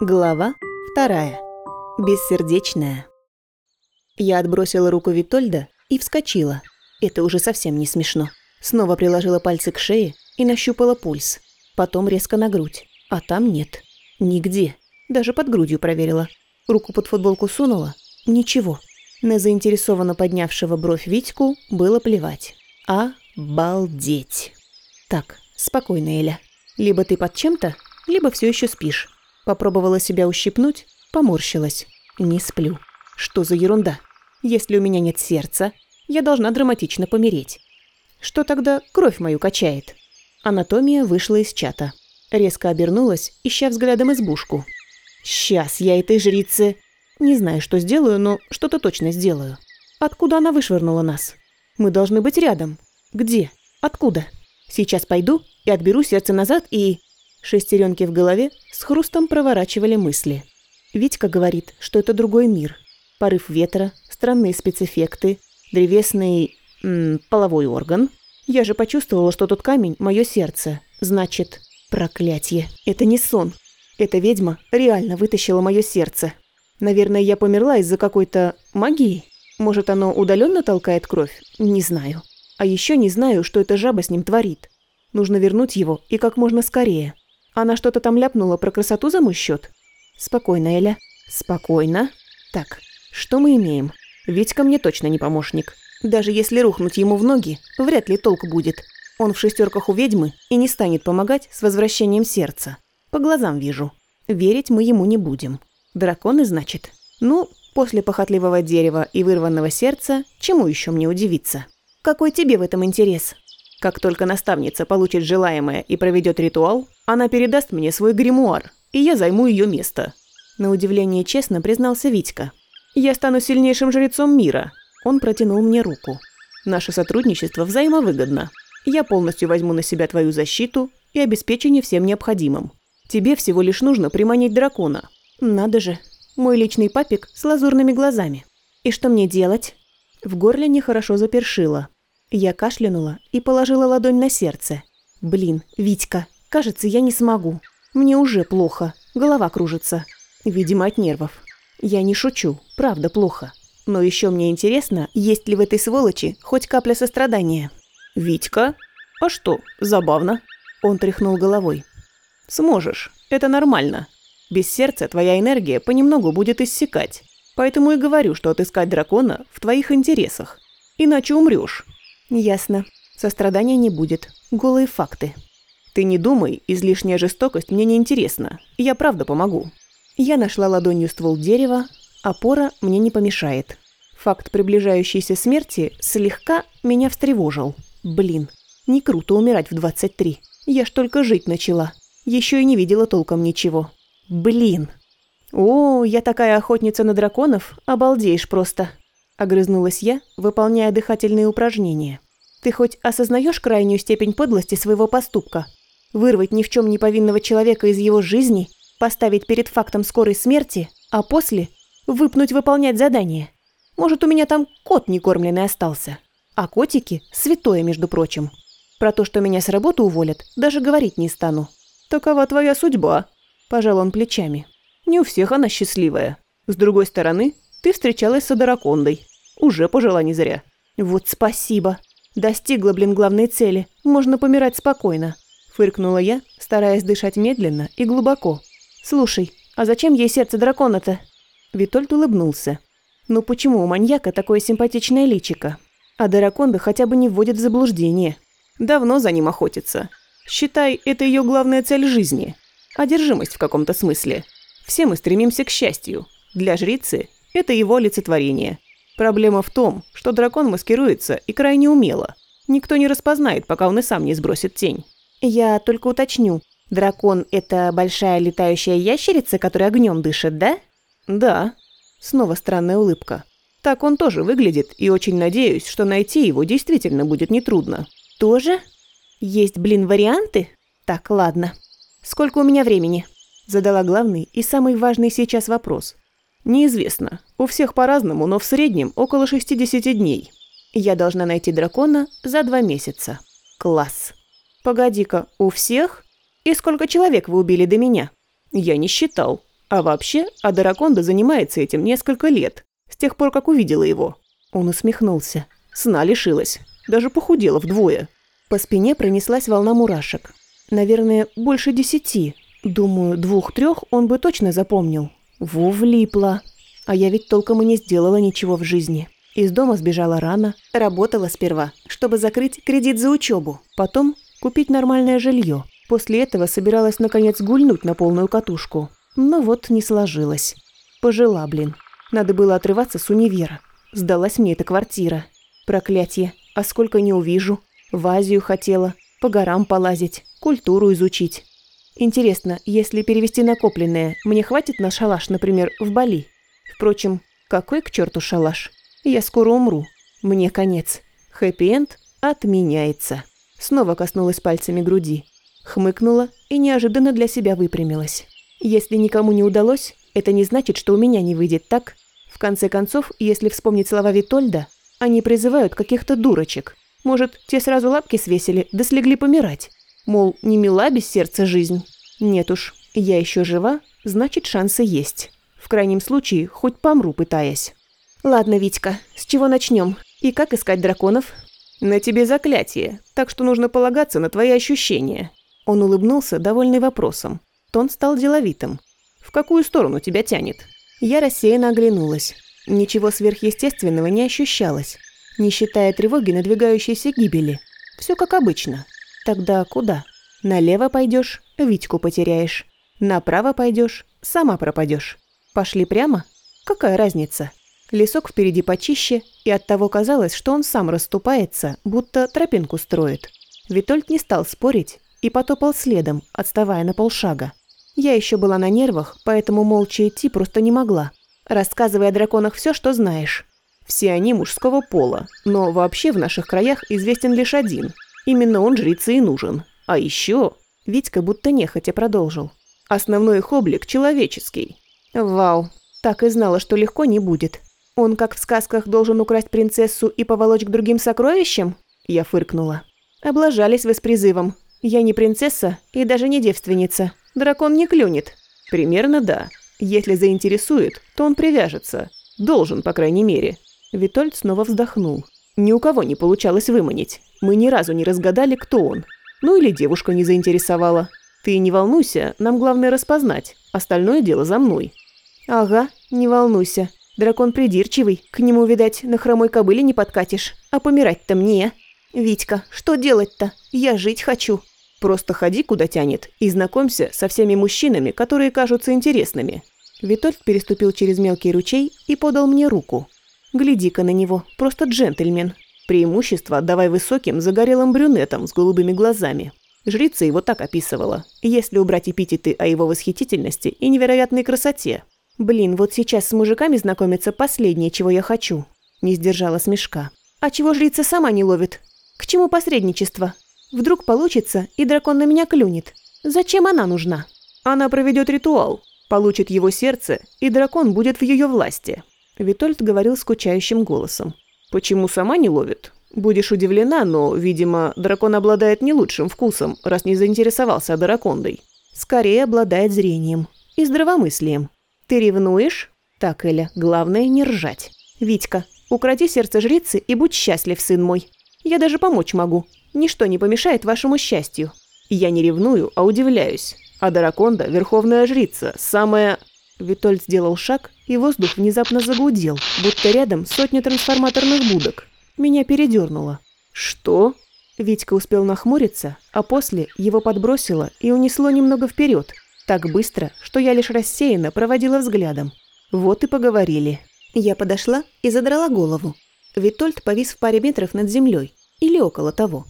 Глава вторая. Бессердечная. Я отбросила руку Витольда и вскочила. Это уже совсем не смешно. Снова приложила пальцы к шее и нащупала пульс. Потом резко на грудь. А там нет. Нигде. Даже под грудью проверила. Руку под футболку сунула. Ничего. На заинтересованно поднявшего бровь Витьку было плевать. Обалдеть. Так, спокойно, Эля. Либо ты под чем-то, либо все еще спишь. Попробовала себя ущипнуть, поморщилась. Не сплю. Что за ерунда? Если у меня нет сердца, я должна драматично помереть. Что тогда кровь мою качает? Анатомия вышла из чата. Резко обернулась, ища взглядом избушку. «Сейчас я этой жрице...» Не знаю, что сделаю, но что-то точно сделаю. Откуда она вышвырнула нас? Мы должны быть рядом. Где? Откуда? Сейчас пойду и отберу сердце назад и... Шестеренки в голове с хрустом проворачивали мысли. Витька говорит, что это другой мир. Порыв ветра, странные спецэффекты, древесный... М, половой орган. Я же почувствовала, что тот камень – мое сердце. Значит, проклятие. Это не сон. Эта ведьма реально вытащила мое сердце. Наверное, я померла из-за какой-то магии. Может, оно удаленно толкает кровь? Не знаю. А еще не знаю, что эта жаба с ним творит. Нужно вернуть его и как можно скорее. Она что-то там ляпнула про красоту за мой счет? Спокойно, Эля. Спокойно. Так, что мы имеем? Витька мне точно не помощник. Даже если рухнуть ему в ноги, вряд ли толк будет. Он в шестерках у ведьмы и не станет помогать с возвращением сердца. По глазам вижу. Верить мы ему не будем. Драконы, значит? Ну, после похотливого дерева и вырванного сердца, чему еще мне удивиться? Какой тебе в этом интерес? Как только наставница получит желаемое и проведет ритуал, она передаст мне свой гримуар, и я займу ее место. На удивление честно признался Витька. Я стану сильнейшим жрецом мира. Он протянул мне руку. Наше сотрудничество взаимовыгодно. Я полностью возьму на себя твою защиту и обеспечение всем необходимым. Тебе всего лишь нужно приманить дракона. Надо же, мой личный папик с лазурными глазами. И что мне делать? В горле нехорошо запершило. Я кашлянула и положила ладонь на сердце. «Блин, Витька, кажется, я не смогу. Мне уже плохо, голова кружится. Видимо, от нервов. Я не шучу, правда плохо. Но еще мне интересно, есть ли в этой сволочи хоть капля сострадания». «Витька? А что, забавно?» Он тряхнул головой. «Сможешь, это нормально. Без сердца твоя энергия понемногу будет иссякать. Поэтому и говорю, что отыскать дракона в твоих интересах. Иначе умрешь. «Ясно. Сострадания не будет. Голые факты». «Ты не думай, излишняя жестокость мне не интересна. Я правда помогу». Я нашла ладонью ствол дерева, опора мне не помешает. Факт приближающейся смерти слегка меня встревожил. Блин, не круто умирать в 23. Я ж только жить начала. Еще и не видела толком ничего. Блин. О, я такая охотница на драконов, обалдеешь просто. Огрызнулась я, выполняя дыхательные упражнения. «Ты хоть осознаешь крайнюю степень подлости своего поступка? Вырвать ни в чем не повинного человека из его жизни, поставить перед фактом скорой смерти, а после выпнуть выполнять задание? Может, у меня там кот некормленный остался? А котики – святое, между прочим. Про то, что меня с работы уволят, даже говорить не стану. Такова твоя судьба», – пожал он плечами. «Не у всех она счастливая. С другой стороны, ты встречалась с Адаракондой. Уже пожила не зря. Вот спасибо. Достигла, блин, главной цели. Можно помирать спокойно. Фыркнула я, стараясь дышать медленно и глубоко. Слушай, а зачем ей сердце дракона-то? Витольд улыбнулся. Ну почему у маньяка такое симпатичное личико? А драконда хотя бы не вводит в заблуждение. Давно за ним охотится. Считай, это ее главная цель жизни. Одержимость в каком-то смысле. Все мы стремимся к счастью. Для жрицы это его олицетворение – Проблема в том, что дракон маскируется и крайне умело. Никто не распознает, пока он и сам не сбросит тень. Я только уточню. Дракон – это большая летающая ящерица, которая огнем дышит, да? Да. Снова странная улыбка. Так он тоже выглядит, и очень надеюсь, что найти его действительно будет нетрудно. Тоже? Есть, блин, варианты? Так, ладно. Сколько у меня времени? Задала главный и самый важный сейчас вопрос. Неизвестно. У всех по-разному, но в среднем около 60 дней. Я должна найти дракона за два месяца. Класс. Погоди-ка, у всех? И сколько человек вы убили до меня? Я не считал. А вообще, Адараконда занимается этим несколько лет, с тех пор, как увидела его. Он усмехнулся. Сна лишилась. Даже похудела вдвое. По спине пронеслась волна мурашек. Наверное, больше десяти. Думаю, двух-трех он бы точно запомнил. Во, влипла. А я ведь толком и не сделала ничего в жизни. Из дома сбежала рано. Работала сперва, чтобы закрыть кредит за учебу. Потом купить нормальное жилье. После этого собиралась наконец гульнуть на полную катушку. Но вот не сложилось. Пожила, блин. Надо было отрываться с универа. Сдалась мне эта квартира. Проклятие. А сколько не увижу. В Азию хотела. По горам полазить. Культуру изучить. Интересно, если перевести накопленное, мне хватит на шалаш, например, в Бали? Впрочем, какой к черту шалаш? Я скоро умру. Мне конец. Хэппи-энд отменяется. Снова коснулась пальцами груди. Хмыкнула и неожиданно для себя выпрямилась. Если никому не удалось, это не значит, что у меня не выйдет так. В конце концов, если вспомнить слова Витольда, они призывают каких-то дурочек. Может, те сразу лапки свесили, да слегли помирать. Мол, не мила без сердца жизнь. Нет уж, я еще жива, значит, шансы есть. В крайнем случае, хоть помру, пытаясь. Ладно, Витька, с чего начнем? И как искать драконов? На тебе заклятие, так что нужно полагаться на твои ощущения. Он улыбнулся, довольный вопросом. Тон стал деловитым. В какую сторону тебя тянет? Я рассеянно оглянулась. Ничего сверхъестественного не ощущалось, не считая тревоги надвигающейся гибели. Все как обычно. Тогда куда? Налево пойдешь, Витьку потеряешь. Направо пойдешь, сама пропадешь. Пошли прямо? Какая разница? Лесок впереди почище, и оттого казалось, что он сам расступается, будто тропинку строит. Витольд не стал спорить и потопал следом, отставая на полшага. Я еще была на нервах, поэтому молча идти просто не могла. Рассказывай о драконах все, что знаешь. Все они мужского пола, но вообще в наших краях известен лишь один. Именно он жрице и нужен. А еще... Витька будто нехотя продолжил. Основной их облик человеческий. Вау, так и знала, что легко не будет. Он, как в сказках, должен украсть принцессу и поволочь к другим сокровищам? Я фыркнула. Облажались вы с призывом. Я не принцесса и даже не девственница. Дракон не клюнет. Примерно да. Если заинтересует, то он привяжется. Должен, по крайней мере. Витольд снова вздохнул. Ни у кого не получалось выманить. Мы ни разу не разгадали, кто он. Ну или девушка не заинтересовала. Ты не волнуйся, нам главное распознать. Остальное дело за мной. Ага, не волнуйся. Дракон придирчивый, к нему, видать, на хромой кобыле не подкатишь. А помирать-то мне. Витька, что делать-то? Я жить хочу. Просто ходи, куда тянет, и знакомься со всеми мужчинами, которые кажутся интересными. Витольд переступил через мелкий ручей и подал мне руку. Гляди-ка на него, просто джентльмен. Преимущество отдавай высоким, загорелым брюнетам с голубыми глазами. Жрица его так описывала, если убрать эпитеты о его восхитительности и невероятной красоте. Блин, вот сейчас с мужиками знакомиться последнее, чего я хочу. Не сдержала смешка. А чего жрица сама не ловит? К чему посредничество? Вдруг получится, и дракон на меня клюнет. Зачем она нужна? Она проведет ритуал, получит его сердце, и дракон будет в ее власти. Витольд говорил скучающим голосом. «Почему сама не ловит? Будешь удивлена, но, видимо, дракон обладает не лучшим вкусом, раз не заинтересовался дракондой. Скорее обладает зрением и здравомыслием. Ты ревнуешь? Так, Эля, главное не ржать. Витька, укради сердце жрицы и будь счастлив, сын мой. Я даже помочь могу. Ничто не помешает вашему счастью. Я не ревную, а удивляюсь. А Драконда – верховная жрица, самая... Витольд сделал шаг, и воздух внезапно загудел, будто рядом сотня трансформаторных будок. Меня передернуло. «Что?» Витька успел нахмуриться, а после его подбросило и унесло немного вперед, так быстро, что я лишь рассеянно проводила взглядом. Вот и поговорили. Я подошла и задрала голову. Витольд повис в паре метров над землей, или около того.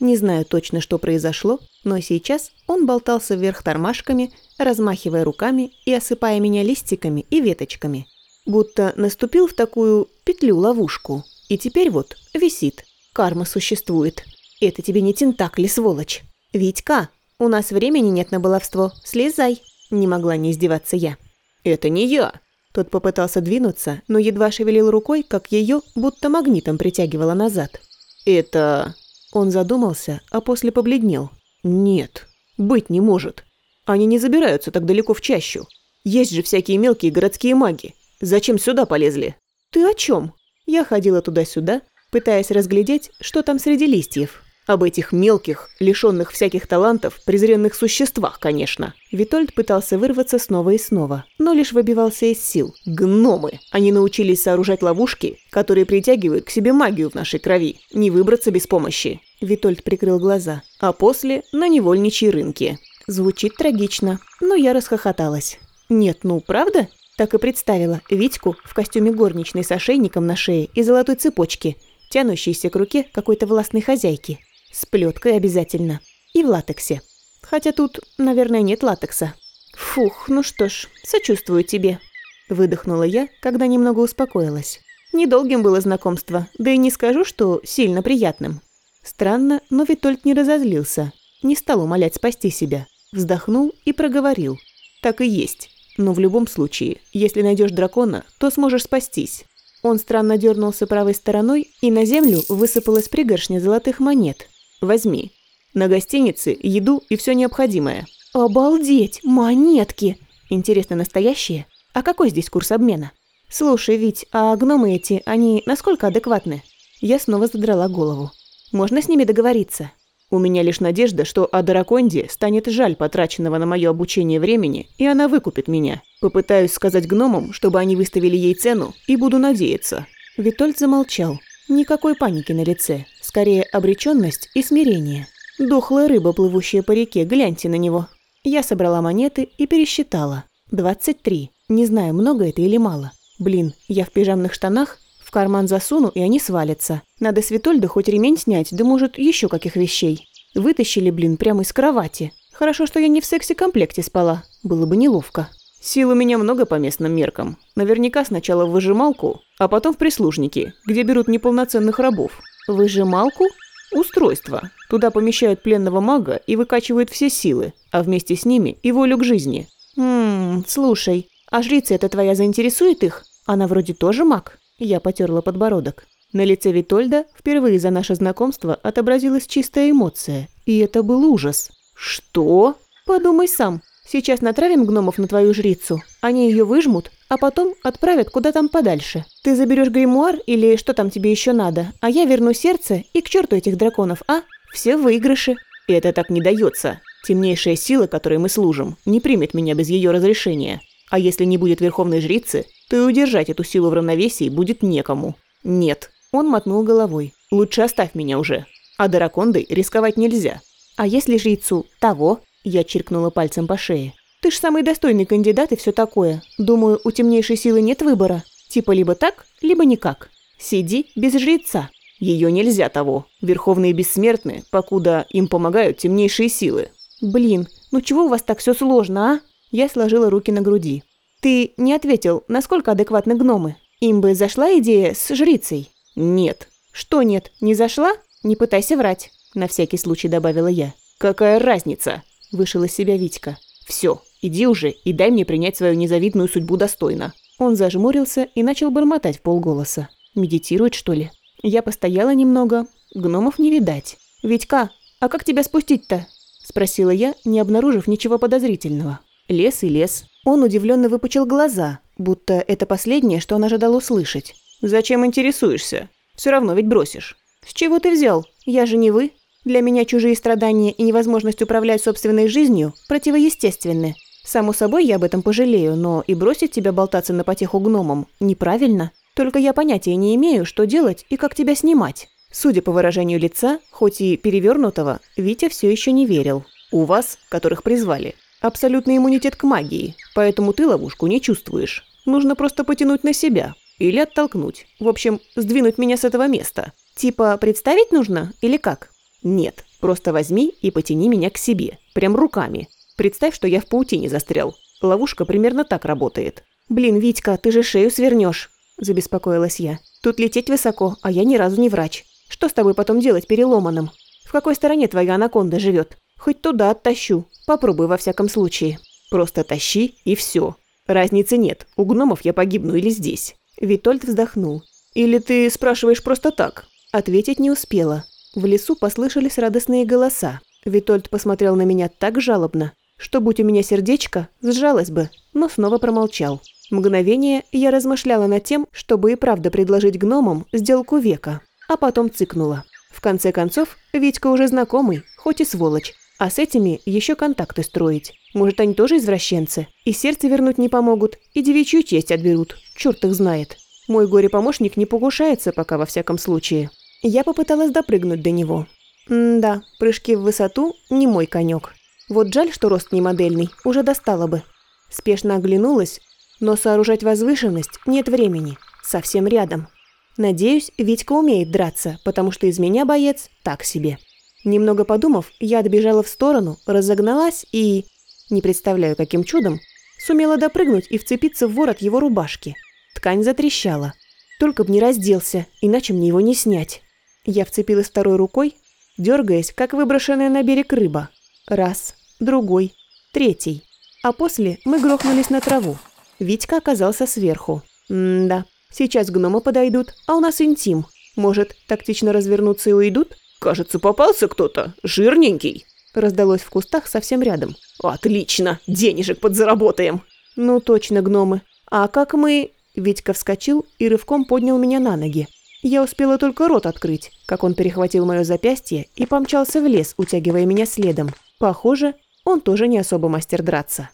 Не знаю точно, что произошло, но сейчас он болтался вверх тормашками, размахивая руками и осыпая меня листиками и веточками. Будто наступил в такую петлю-ловушку. И теперь вот висит. Карма существует. Это тебе не тентакли, сволочь. Витька, у нас времени нет на баловство. Слезай. Не могла не издеваться я. Это не я. Тот попытался двинуться, но едва шевелил рукой, как ее будто магнитом притягивало назад. Это... Он задумался, а после побледнел. «Нет, быть не может. Они не забираются так далеко в чащу. Есть же всякие мелкие городские маги. Зачем сюда полезли? Ты о чем? Я ходила туда-сюда, пытаясь разглядеть, что там среди листьев. Об этих мелких, лишенных всяких талантов, презренных существах, конечно. Витольд пытался вырваться снова и снова, но лишь выбивался из сил. Гномы! Они научились сооружать ловушки, которые притягивают к себе магию в нашей крови. Не выбраться без помощи. Витольд прикрыл глаза. А после – на невольничьи рынки. Звучит трагично, но я расхохоталась. Нет, ну правда? Так и представила Витьку в костюме горничной с ошейником на шее и золотой цепочке, тянущейся к руке какой-то властной хозяйки. С плеткой обязательно. И в латексе. Хотя тут, наверное, нет латекса. Фух, ну что ж, сочувствую тебе. Выдохнула я, когда немного успокоилась. Недолгим было знакомство, да и не скажу, что сильно приятным. Странно, но Витольд не разозлился. Не стал умолять спасти себя. Вздохнул и проговорил. Так и есть. Но в любом случае, если найдешь дракона, то сможешь спастись. Он странно дернулся правой стороной, и на землю высыпалась пригоршня золотых монет. Возьми. На гостинице еду и все необходимое. Обалдеть, монетки! Интересно, настоящие? А какой здесь курс обмена? Слушай, Вить, а гномы эти, они насколько адекватны? Я снова задрала голову. Можно с ними договориться? У меня лишь надежда, что Адараконде станет жаль потраченного на мое обучение времени, и она выкупит меня. Попытаюсь сказать гномам, чтобы они выставили ей цену, и буду надеяться». Витольд замолчал. Никакой паники на лице, скорее обреченность и смирение. Дохлая рыба, плывущая по реке, гляньте на него. Я собрала монеты и пересчитала. 23. Не знаю, много это или мало. Блин, я в пижамных штанах, в карман засуну, и они свалятся. Надо с Витольда хоть ремень снять, да может еще каких вещей. Вытащили, блин, прямо из кровати. Хорошо, что я не в сексе-комплекте спала. Было бы неловко. Сил у меня много по местным меркам. Наверняка сначала в выжималку, а потом в прислужники, где берут неполноценных рабов. Выжималку? Устройство. Туда помещают пленного мага и выкачивают все силы, а вместе с ними и волю к жизни. Ммм, слушай, а жрица эта твоя заинтересует их? Она вроде тоже маг? Я потерла подбородок. На лице Витольда впервые за наше знакомство отобразилась чистая эмоция, и это был ужас. «Что?» «Подумай сам. Сейчас натравим гномов на твою жрицу, они ее выжмут, а потом отправят куда там подальше. Ты заберешь гримуар или что там тебе еще надо, а я верну сердце и к черту этих драконов, а? Все выигрыши. Это так не дается. Темнейшая сила, которой мы служим, не примет меня без ее разрешения. А если не будет верховной жрицы, то и удержать эту силу в равновесии будет некому. Нет. Он мотнул головой. Лучше оставь меня уже. А дракондой рисковать нельзя. А если жрицу того? Я чиркнула пальцем по шее. «Ты ж самый достойный кандидат и все такое. Думаю, у темнейшей силы нет выбора. Типа либо так, либо никак. Сиди без жреца». Ее нельзя того. Верховные бессмертны, покуда им помогают темнейшие силы. Блин, ну чего у вас так все сложно, а? Я сложила руки на груди. Ты не ответил, насколько адекватны гномы? Им бы зашла идея с жрицей? Нет. Что нет, не зашла? Не пытайся врать, на всякий случай добавила я. Какая разница? Вышел из себя Витька. «Все, иди уже и дай мне принять свою незавидную судьбу достойно». Он зажмурился и начал бормотать в полголоса. Медитирует, что ли? Я постояла немного. Гномов не видать. «Витька, а как тебя спустить-то?» Спросила я, не обнаружив ничего подозрительного. Лес и лес. Он удивленно выпучил глаза, будто это последнее, что он ожидал услышать. «Зачем интересуешься? Все равно ведь бросишь». «С чего ты взял? Я же не вы». Для меня чужие страдания и невозможность управлять собственной жизнью противоестественны. Само собой, я об этом пожалею, но и бросить тебя болтаться на потеху гномам неправильно. Только я понятия не имею, что делать и как тебя снимать. Судя по выражению лица, хоть и перевернутого, Витя все еще не верил. У вас, которых призвали, абсолютный иммунитет к магии, поэтому ты ловушку не чувствуешь. Нужно просто потянуть на себя. Или оттолкнуть. В общем, сдвинуть меня с этого места. Типа представить нужно или как? «Нет, просто возьми и потяни меня к себе. Прям руками. Представь, что я в паутине застрял. Ловушка примерно так работает». «Блин, Витька, ты же шею свернешь, забеспокоилась я. «Тут лететь высоко, а я ни разу не врач. Что с тобой потом делать переломанным? В какой стороне твоя анаконда живет? Хоть туда оттащу. Попробуй во всяком случае». «Просто тащи, и все. Разницы нет, у гномов я погибну или здесь». Витольд вздохнул. «Или ты спрашиваешь просто так?» Ответить не успела. В лесу послышались радостные голоса. Витольд посмотрел на меня так жалобно, что, будь у меня сердечко, сжалось бы, но снова промолчал. Мгновение я размышляла над тем, чтобы и правда предложить гномам сделку века, а потом цыкнула. В конце концов, Витька уже знакомый, хоть и сволочь, а с этими еще контакты строить. Может, они тоже извращенцы? И сердце вернуть не помогут, и девичью честь отберут. Черт их знает. Мой горе-помощник не покушается пока во всяком случае. Я попыталась допрыгнуть до него. М-да, прыжки в высоту не мой конек. Вот жаль, что рост не модельный, уже достало бы. Спешно оглянулась, но сооружать возвышенность нет времени. Совсем рядом. Надеюсь, Витька умеет драться, потому что из меня боец так себе. Немного подумав, я отбежала в сторону, разогналась и... Не представляю, каким чудом, сумела допрыгнуть и вцепиться в ворот его рубашки. Ткань затрещала. Только б не разделся, иначе мне его не снять. Я вцепилась второй рукой, дергаясь, как выброшенная на берег рыба. Раз, другой, третий. А после мы грохнулись на траву. Витька оказался сверху. М-да, сейчас гномы подойдут, а у нас интим. Может, тактично развернуться и уйдут? «Кажется, попался кто-то. Жирненький». Раздалось в кустах совсем рядом. «Отлично! Денежек подзаработаем!» «Ну точно, гномы. А как мы...» Витька вскочил и рывком поднял меня на ноги. Я успела только рот открыть, как он перехватил мое запястье и помчался в лес, утягивая меня следом. Похоже, он тоже не особо мастер драться.